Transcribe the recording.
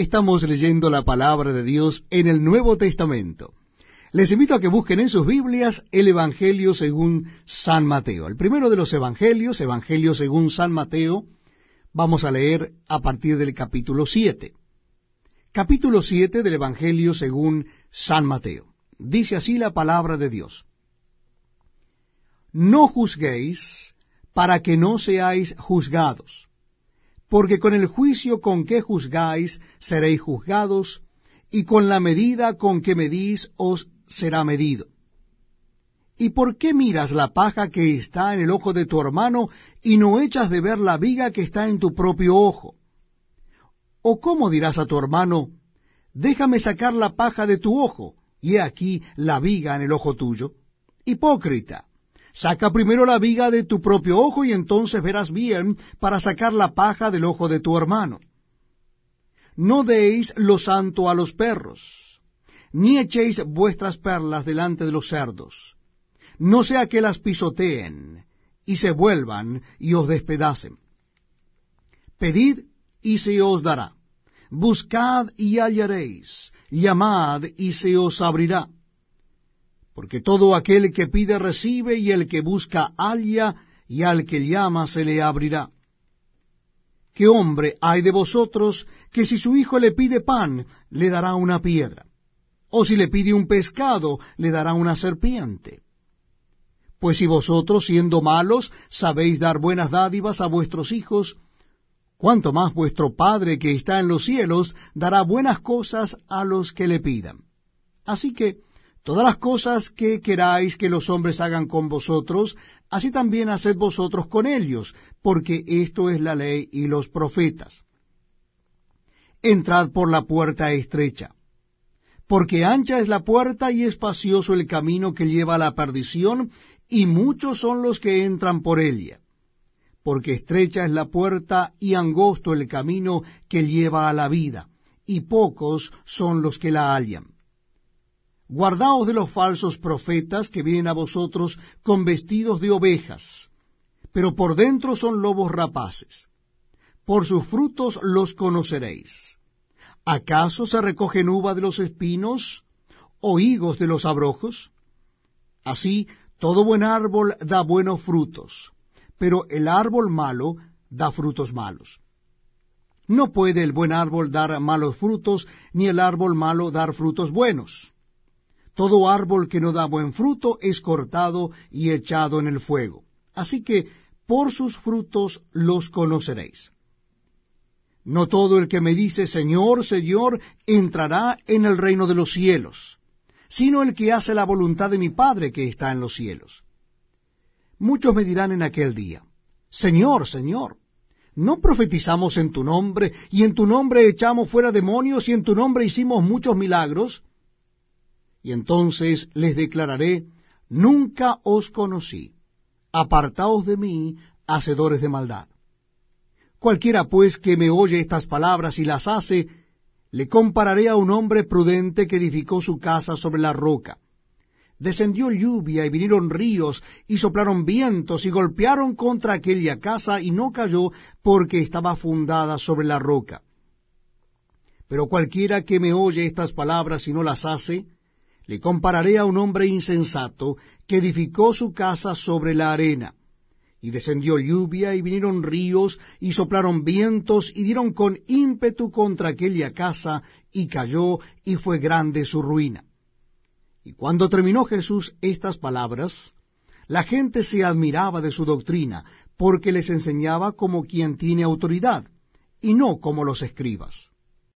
Estamos leyendo la palabra de Dios en el Nuevo Testamento. Les invito a que busquen en sus Biblias el Evangelio según San Mateo. El primero de los Evangelios, Evangelio según San Mateo, vamos a leer a partir del capítulo 7. Capítulo 7 del Evangelio según San Mateo. Dice así la palabra de Dios. No juzguéis para que no seáis juzgados porque con el juicio con que juzgáis seréis juzgados, y con la medida con que medís os será medido. ¿Y por qué miras la paja que está en el ojo de tu hermano y no echas de ver la viga que está en tu propio ojo? ¿O cómo dirás a tu hermano, déjame sacar la paja de tu ojo, y he aquí la viga en el ojo tuyo? Hipócrita, Saca primero la viga de tu propio ojo y entonces verás bien para sacar la paja del ojo de tu hermano. No deis lo santo a los perros, ni echéis vuestras perlas delante de los cerdos, no sea que las pisoteen y se vuelvan y os despedacen. Pedid y se os dará, buscad y hallaréis, llamad y se os abrirá porque todo aquel que pide recibe, y el que busca halla, y al que llama se le abrirá. ¿Qué hombre hay de vosotros que si su hijo le pide pan, le dará una piedra? ¿O si le pide un pescado, le dará una serpiente? Pues si vosotros, siendo malos, sabéis dar buenas dádivas a vuestros hijos, cuánto más vuestro Padre que está en los cielos dará buenas cosas a los que le pidan. Así que, Todas las cosas que queráis que los hombres hagan con vosotros, así también haced vosotros con ellos, porque esto es la ley y los profetas. Entrad por la puerta estrecha, porque ancha es la puerta y espacioso el camino que lleva a la perdición, y muchos son los que entran por ella. Porque estrecha es la puerta y angosto el camino que lleva a la vida, y pocos son los que la hallan. Guardaos de los falsos profetas que vienen a vosotros con vestidos de ovejas, pero por dentro son lobos rapaces. Por sus frutos los conoceréis. ¿Acaso se recogen uva de los espinos o higos de los abrojos? Así, todo buen árbol da buenos frutos, pero el árbol malo da frutos malos. No puede el buen árbol dar malos frutos, ni el árbol malo dar frutos buenos. Todo árbol que no da buen fruto es cortado y echado en el fuego. Así que por sus frutos los conoceréis. No todo el que me dice Señor, Señor, entrará en el reino de los cielos, sino el que hace la voluntad de mi Padre que está en los cielos. Muchos me dirán en aquel día, Señor, Señor, ¿no profetizamos en tu nombre, y en tu nombre echamos fuera demonios, y en tu nombre hicimos muchos milagros? Y entonces les declararé, nunca os conocí, apartaos de mí, hacedores de maldad. Cualquiera pues que me oye estas palabras y las hace, le compararé a un hombre prudente que edificó su casa sobre la roca. Descendió lluvia y vinieron ríos y soplaron vientos y golpearon contra aquella casa y no cayó porque estaba fundada sobre la roca. Pero cualquiera que me oye estas palabras y no las hace, le compararé a un hombre insensato que edificó su casa sobre la arena. Y descendió lluvia, y vinieron ríos, y soplaron vientos, y dieron con ímpetu contra aquella casa, y cayó, y fue grande su ruina. Y cuando terminó Jesús estas palabras, la gente se admiraba de su doctrina, porque les enseñaba como quien tiene autoridad, y no como los escribas.